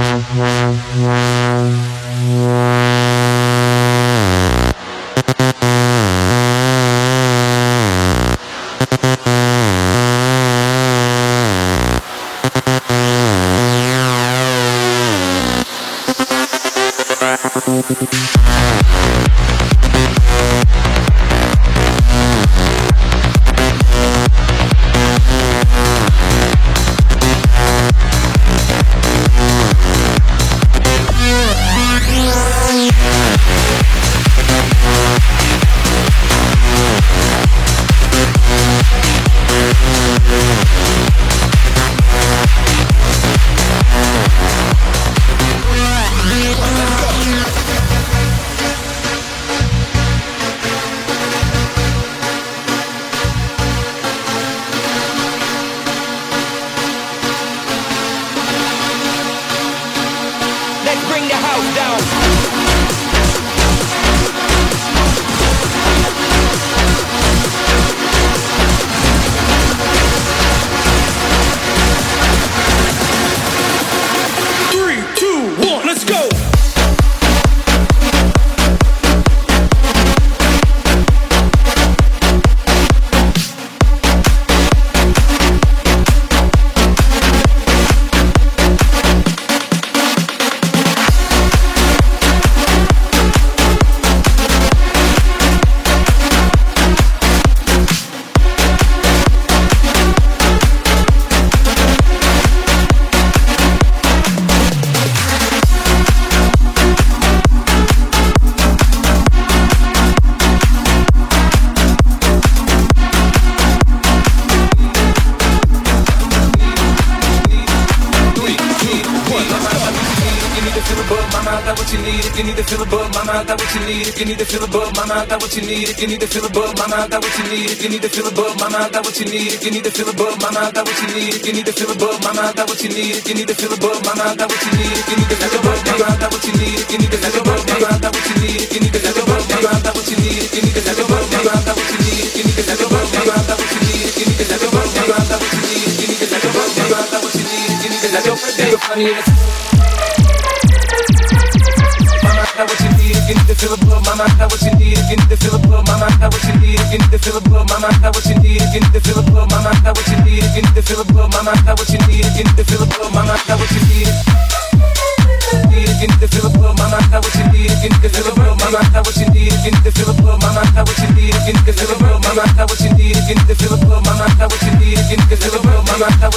Thank you. you need to feel above, my mind. got what you need. If you need to feel above, my mind. got what you need. If you need to feel above, my mind. got what you need. If you need to feel above, my mind. got what you need. If you need to feel above, my mind. got what you need. If you need to feel above, my mind. got what you need. If you need to feel above, my mind. got what you need. If you need to feel above, my mind. got what you need. If you need to feel above, my mind. got what you need. If you need to feel above, my mind. got what you need. If you need to feel above, my mind. got what you need. If you need to feel above, my mind. got what you need. If you need to feel above, my mind. got what you need. If you need to feel above, mama, I got what you need. If you need to feel above, mama, I got what you need. If you need to feel above, mama, I got what you need. If you need to feel above, mama, I got what you need. Now what you need, you need to feel a blow, mama. Now what you need, you need to feel a blow, mama. Now what you need, you need to feel a blow, mama. Now what you need, you need to feel a blow, mama. Now what you need, you need to feel a blow, mama. Now what you need, you need to feel a blow, mama. Now what you need. Need to feel a blow, mama. Now what you need? Need to feel a blow, mama. Now what you need? Need to feel a blow, mama. Now what you need? Need to feel a blow, mama. Now what you need? Need you need? To feel a blow, mama. Now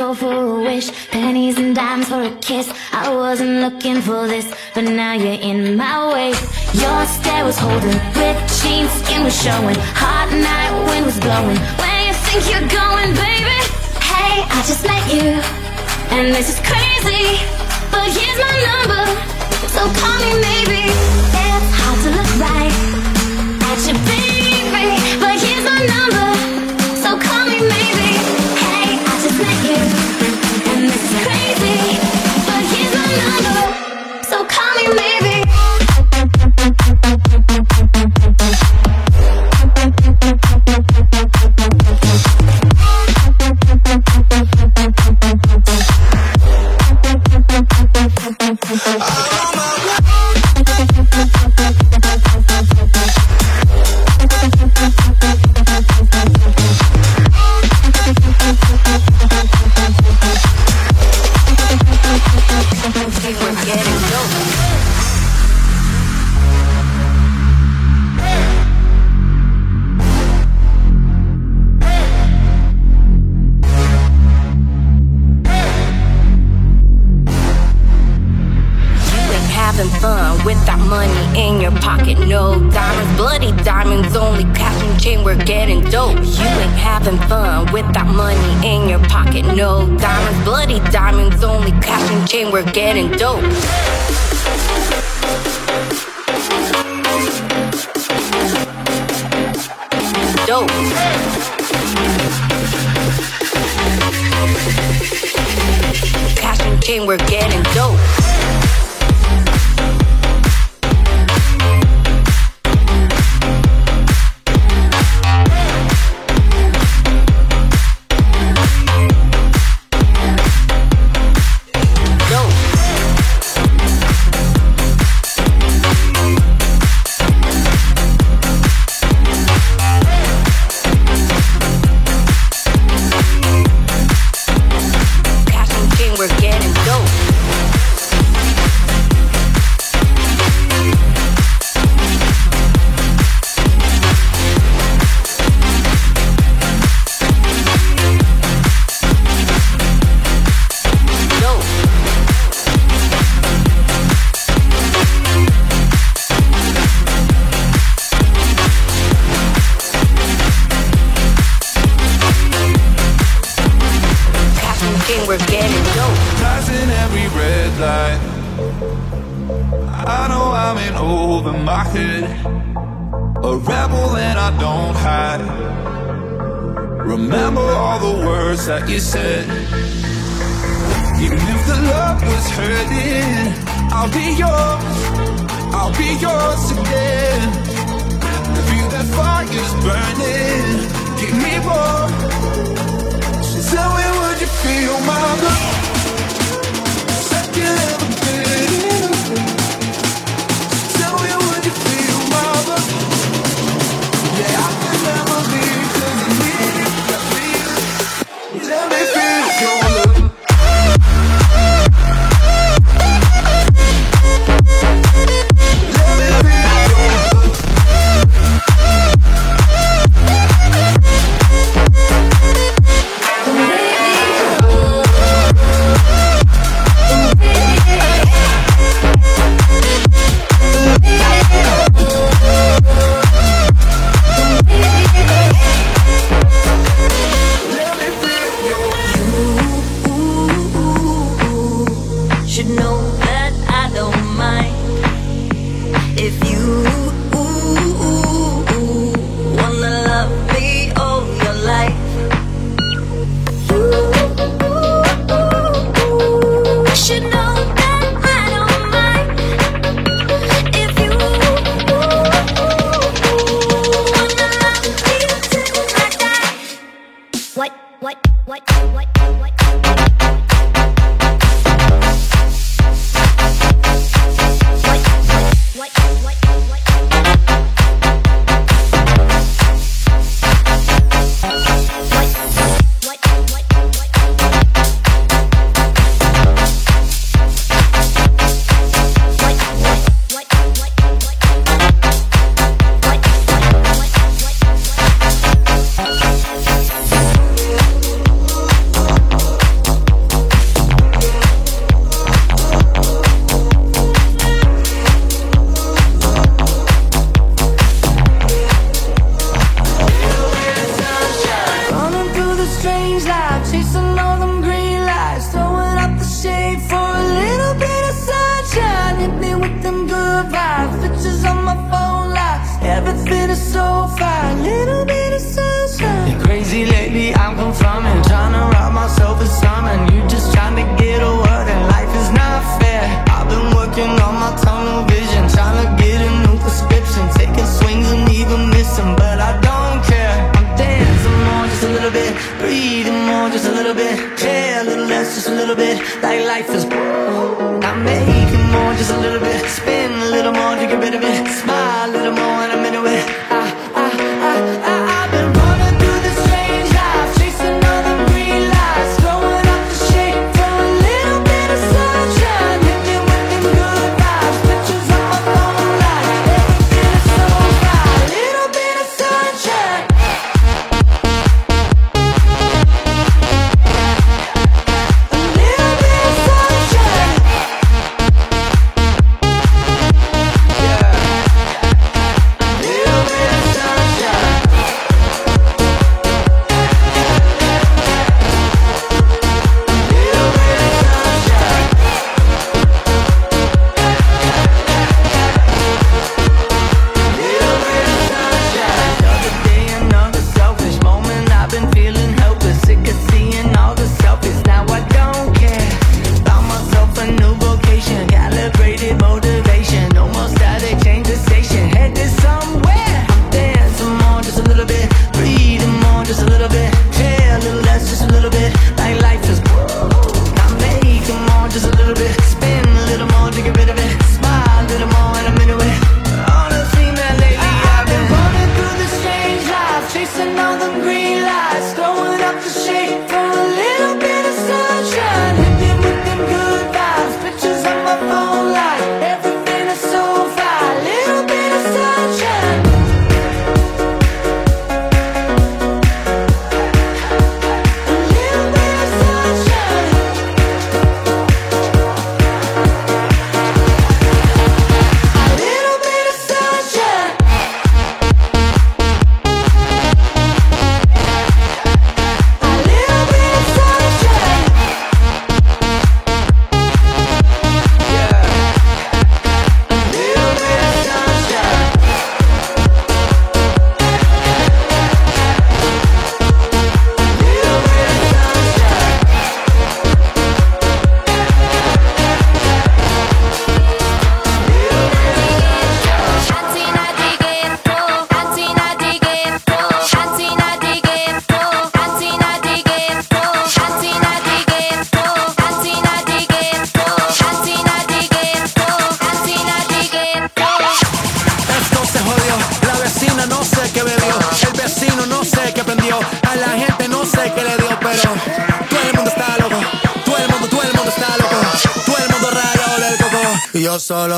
soul for a wish, pennies and dimes for a kiss. I wasn't looking for this, but now you're in my way. Your stare was holding, ripped jeans, skin was showing, hot night wind was blowing. Where you think you're going, baby? Hey, I just met you, and this is crazy, but here's my number, so call me maybe.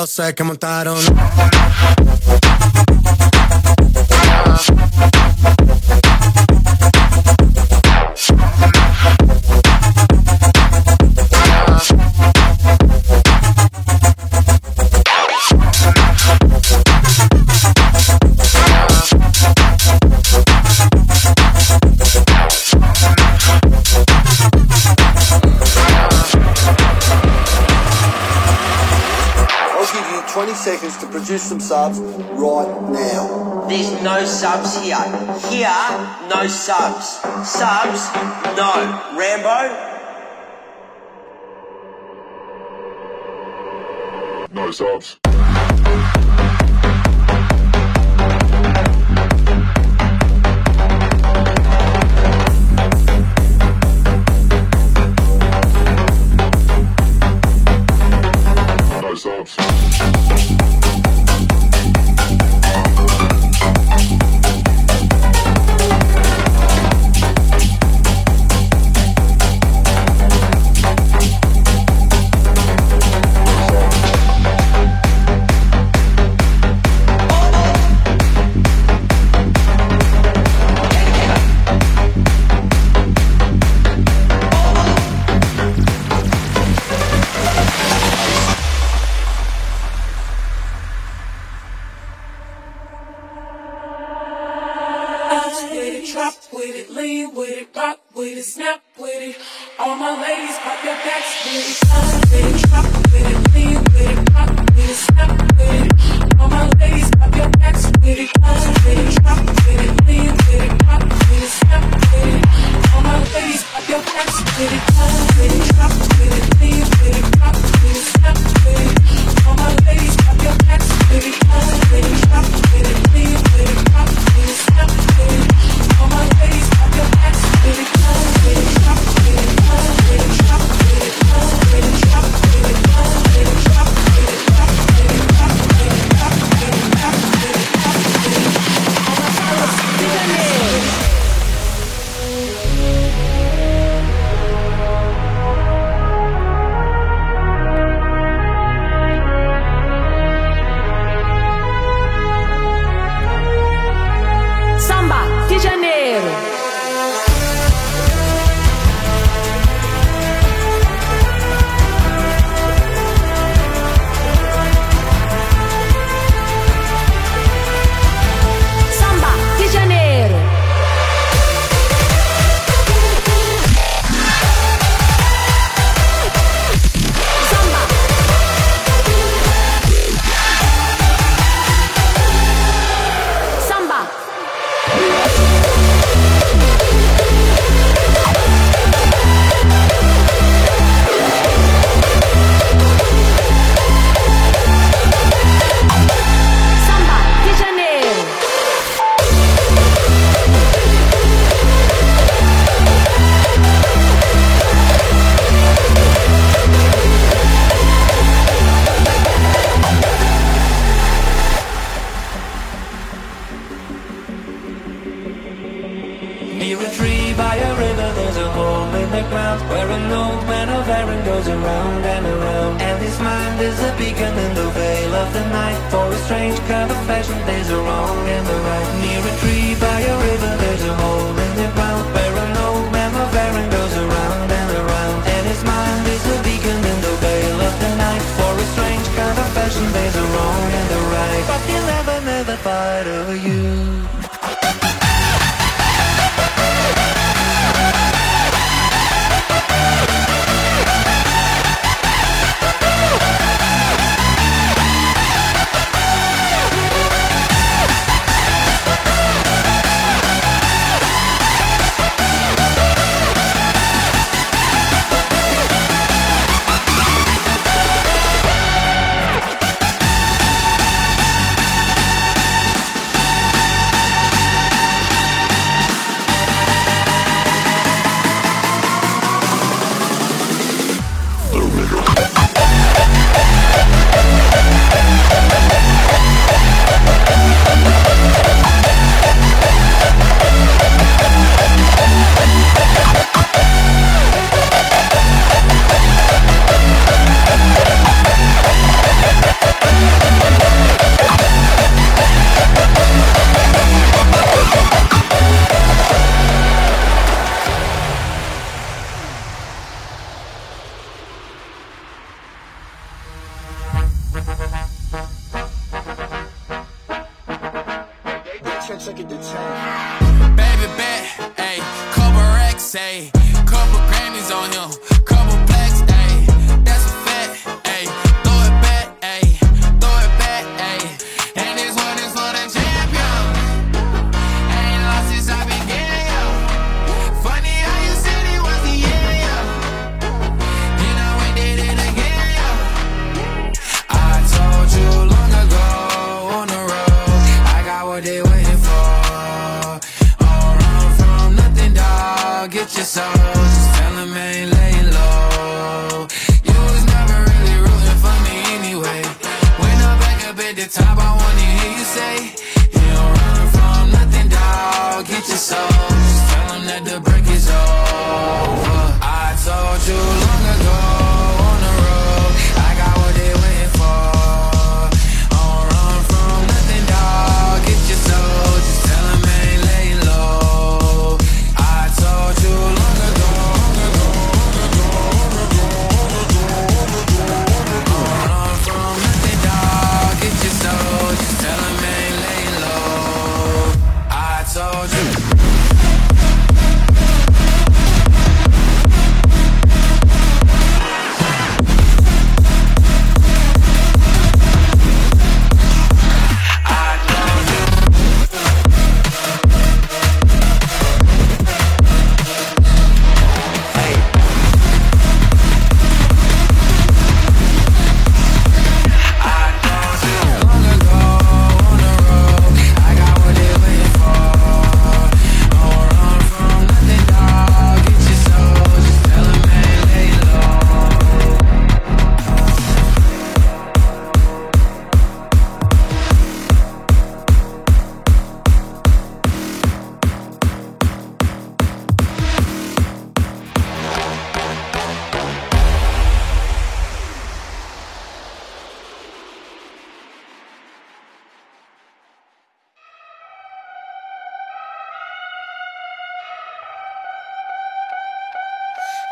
all que montaron no subs here. Here, no subs. Subs, no. Rambo? No subs.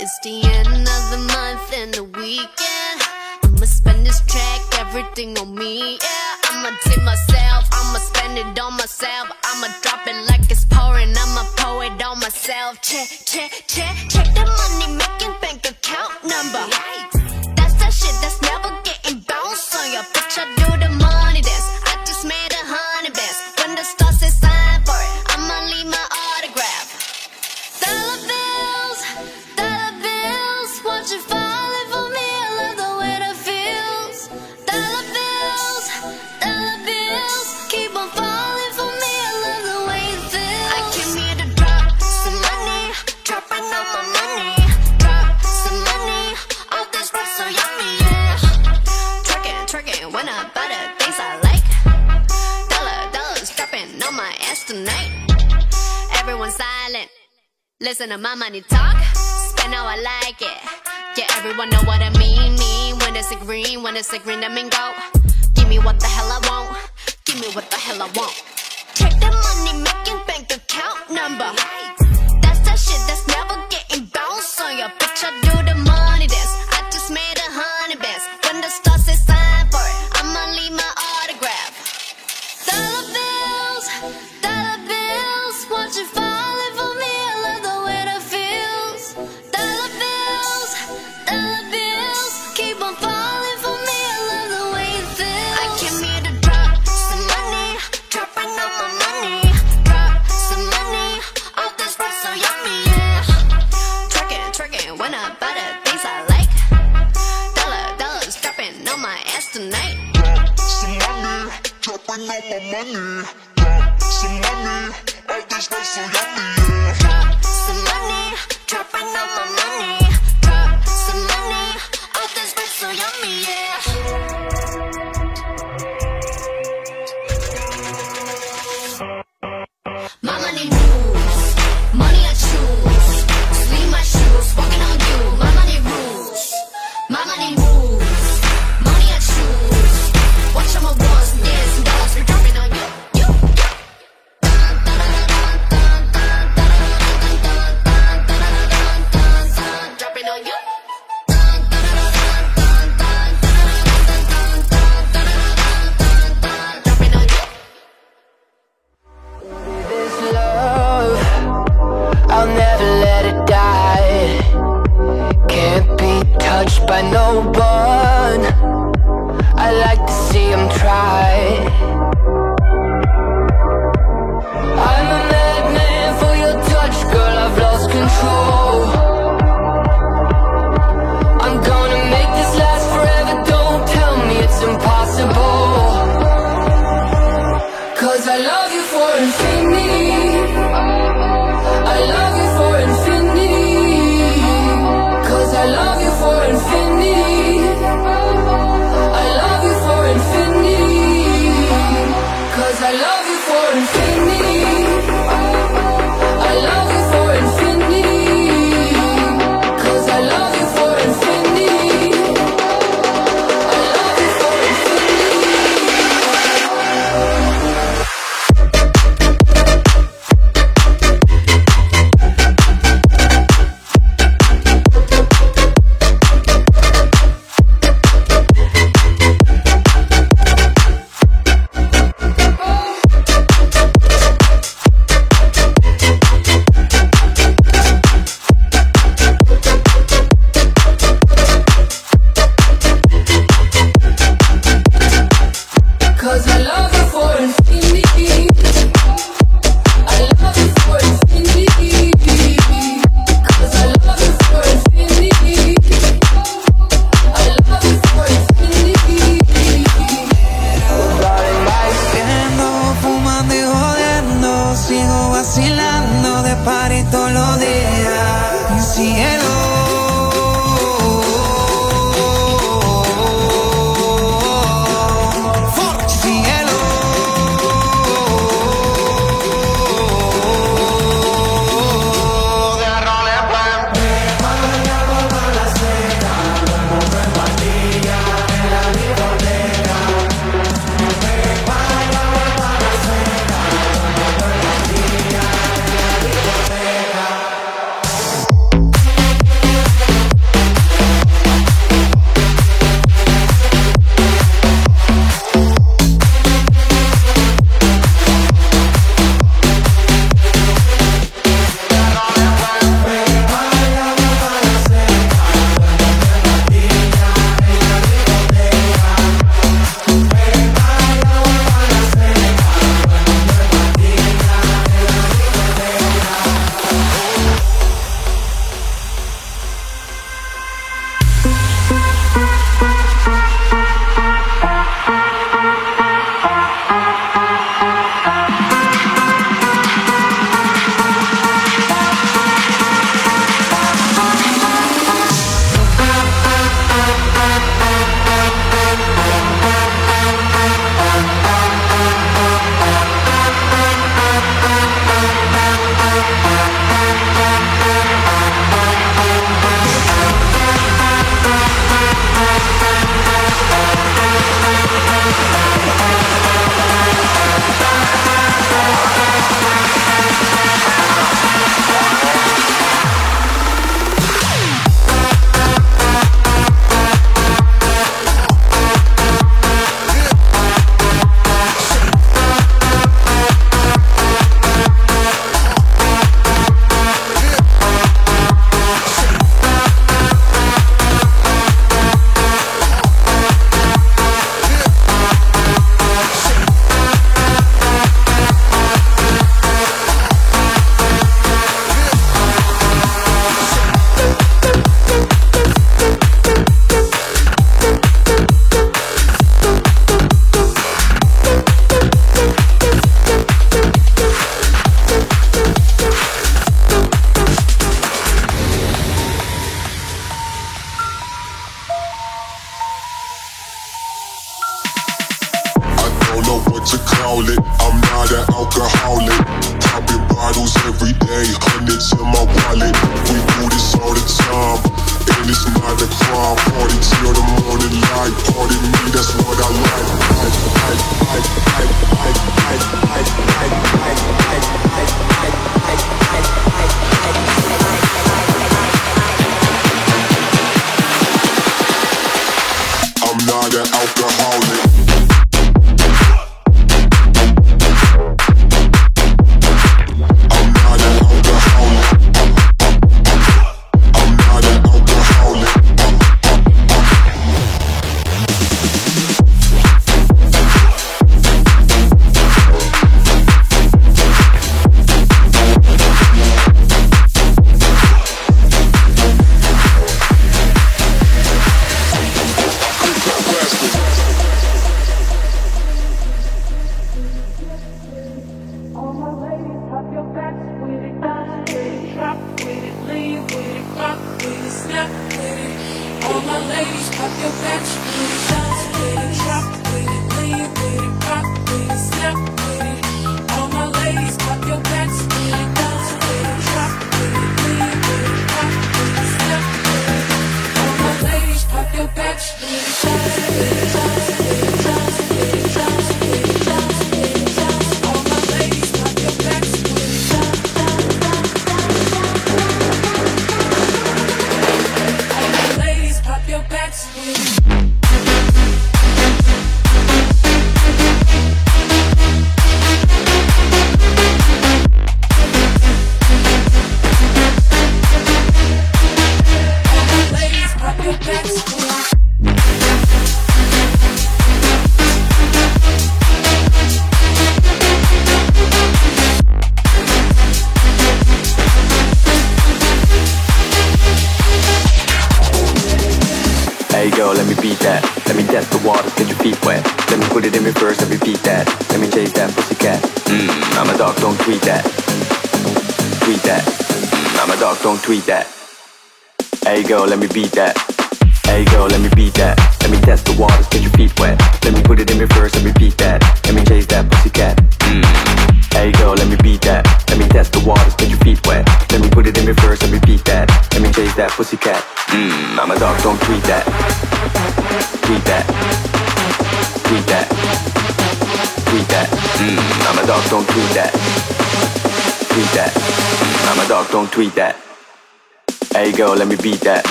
It's the end of the month and the weekend. I'ma spend this check, everything on me. Yeah, I'ma tip myself, I'ma spend it on myself. I'ma drop it like it's pouring, I'ma pour it on myself. Check, check, check, check the money making bank account number. That's that shit that's never getting bounced on your bitch. I do And no my money talk, spend how I like it. Yeah, everyone know what I mean, mean. When it's a green, when it's a green, I mean go. Give me what the hell I want, give me what the hell I want. Check the money making bank account number. I know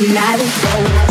tonight is over.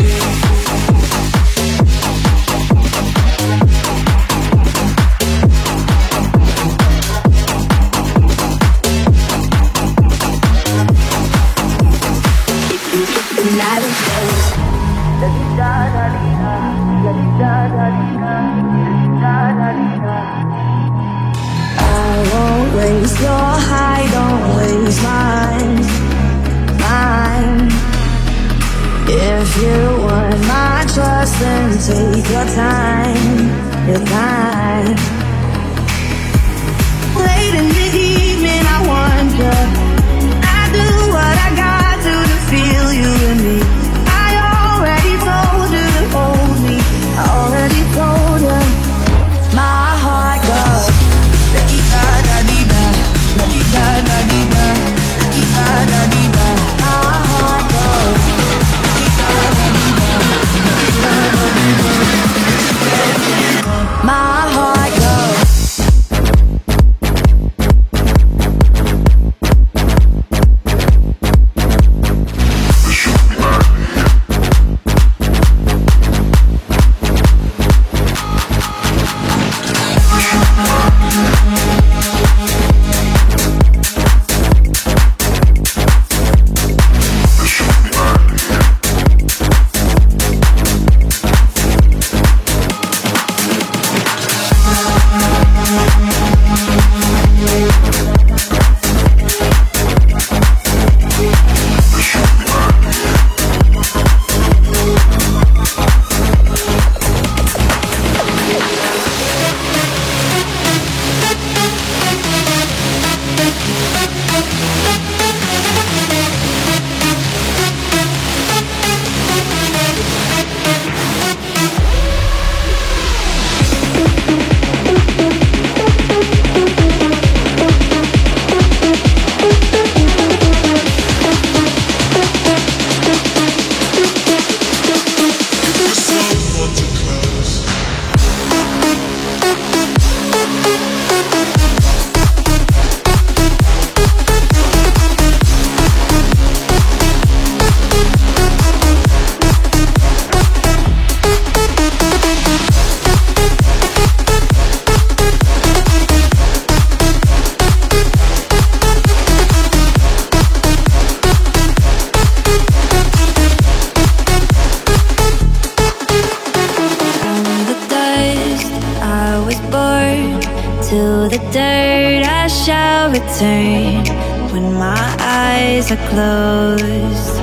the dirt I shall return when my eyes are closed.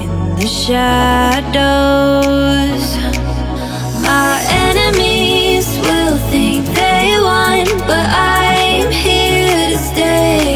In the shadows, my enemies will think they won, but I'm here to stay.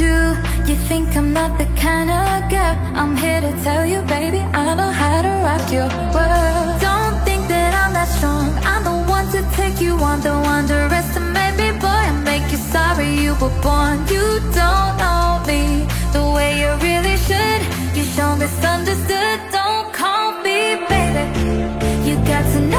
too You think I'm not the kind of girl. I'm here to tell you, baby I know how to rock your world. Don't think that I'm that strong. I'm the one to take you on Don't underestimate me, boy. And make you sorry you were born. You don't know me The way you really should. You show misunderstood. Don't call me, baby. You got to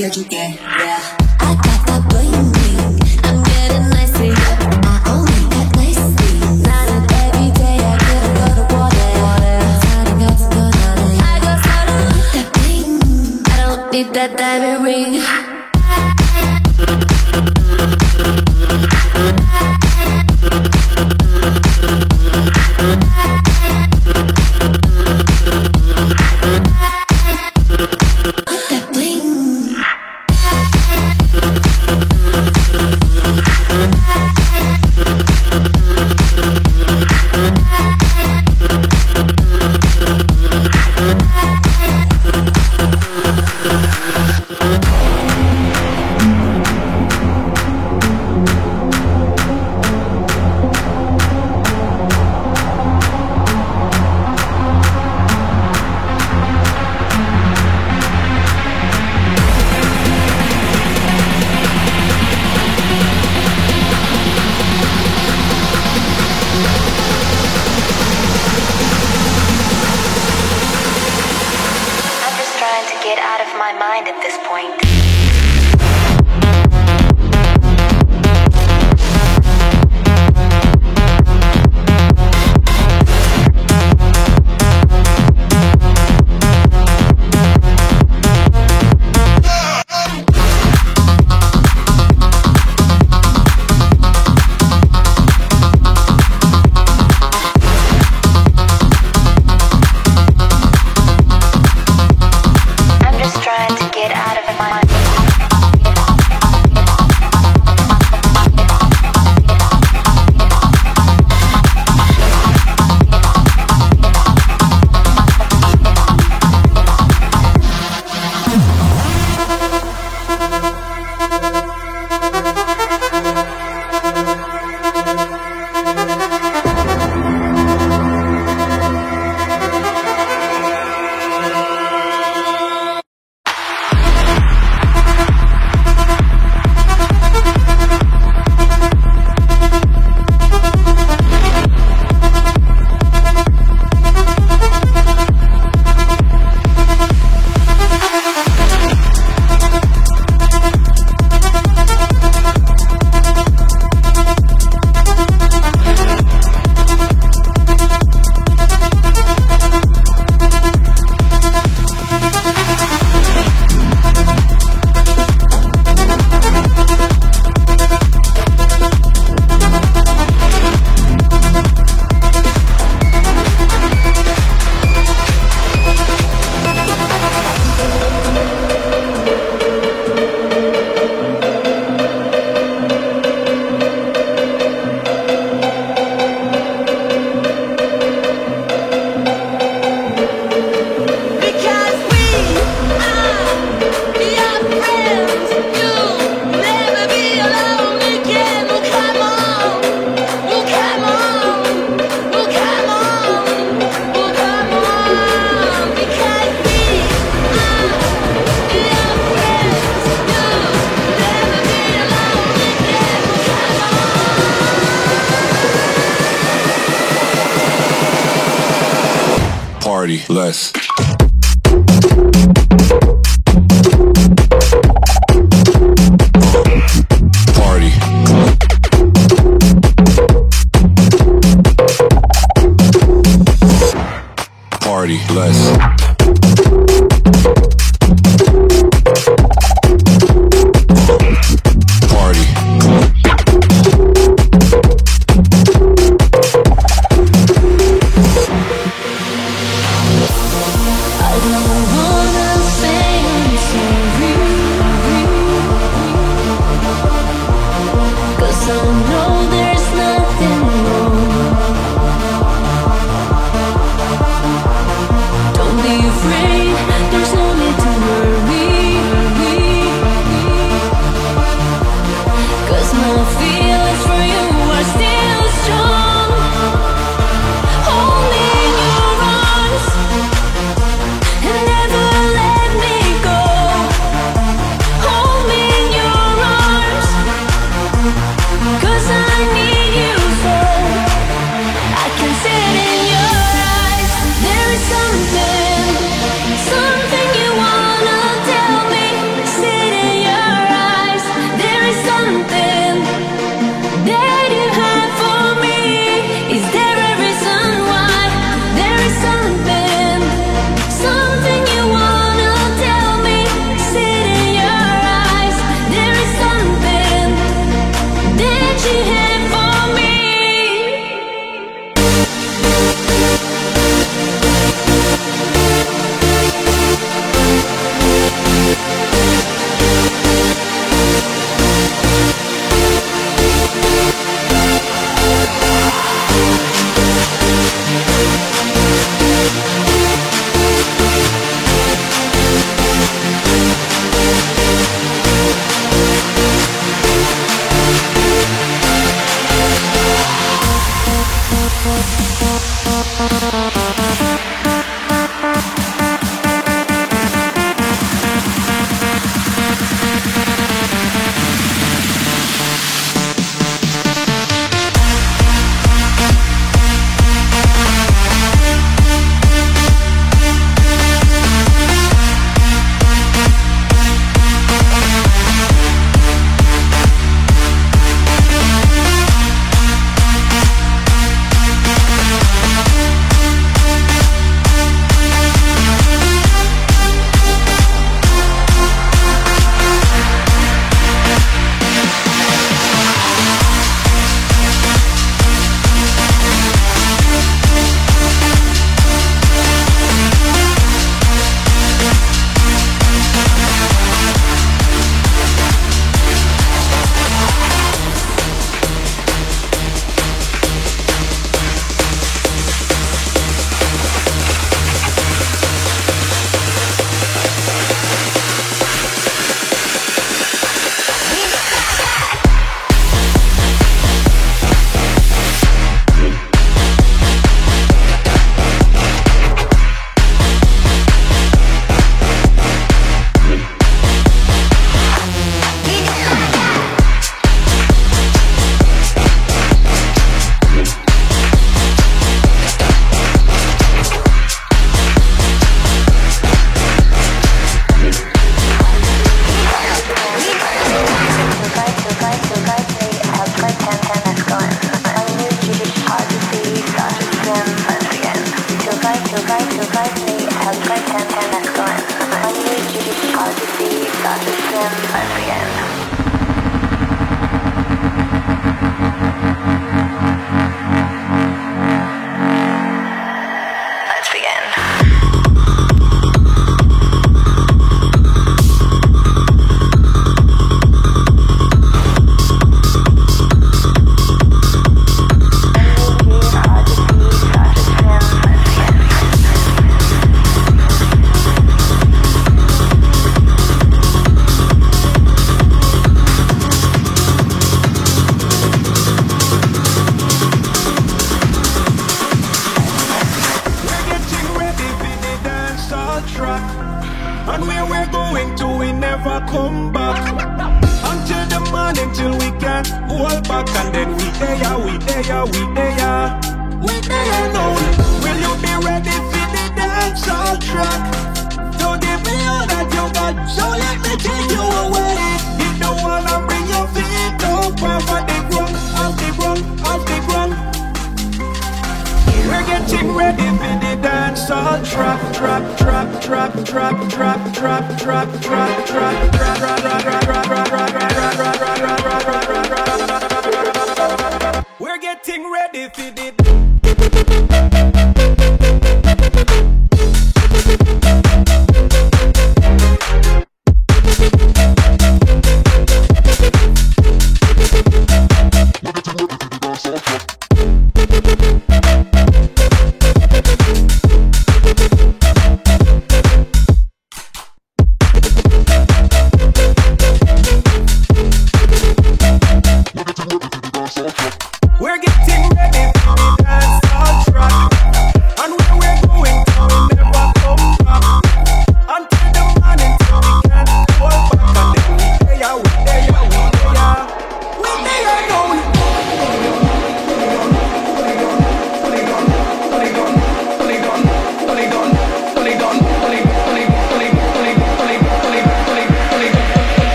Yeah, I got that bling, bling. I'm getting nicey, I only got nicey. Not everyday. I water. I got that bling. I don't need that diamond ring.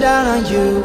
Down on you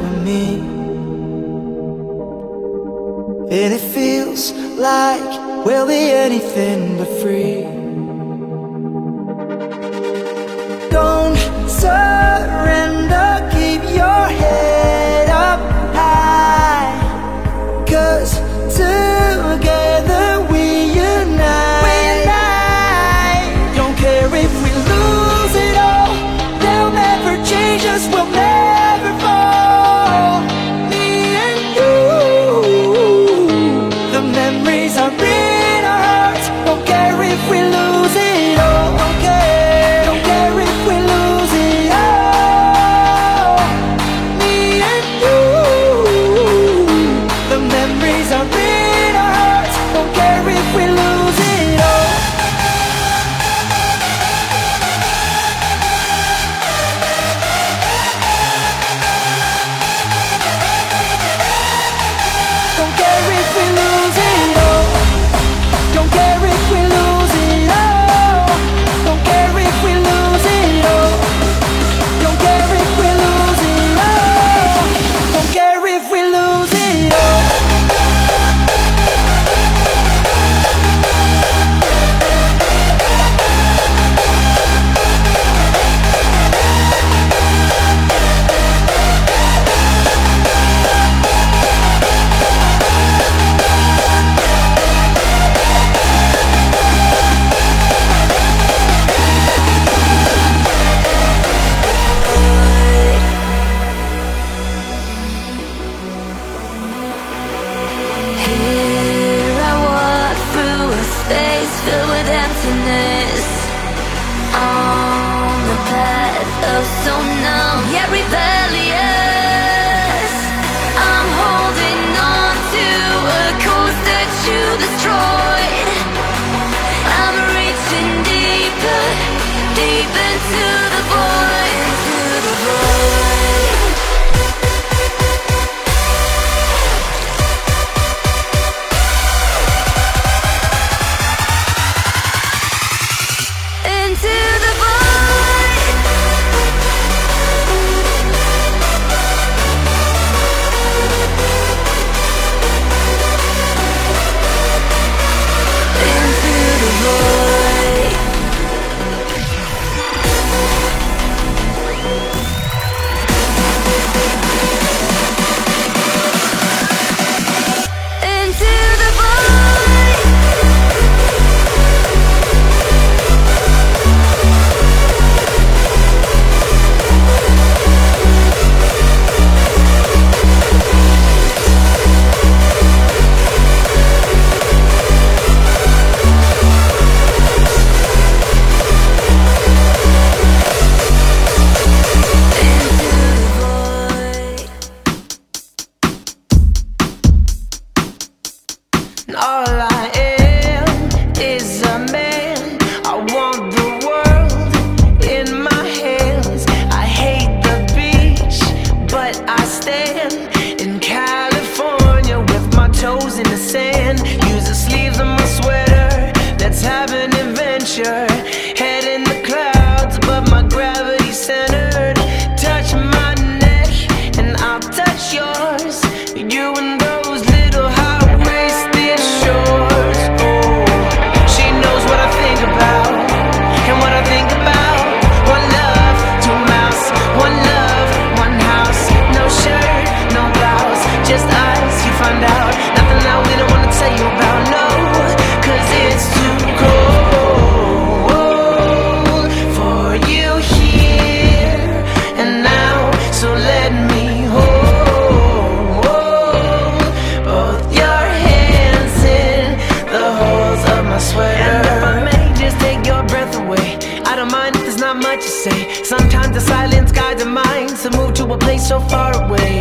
my sweater. And if I may just take your breath away, I don't mind if there's not much to say. Sometimes the silence guides the mind to move to a place so far away.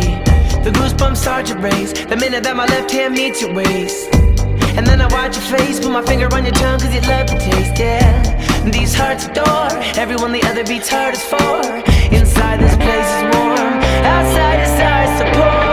The goosebumps start to raise the minute that my left hand meets your waist. And then I watch your face, put my finger on your tongue, cause you love the taste, yeah. These hearts adore everyone the other beats hard for. Inside this place is warm, outside the stars support.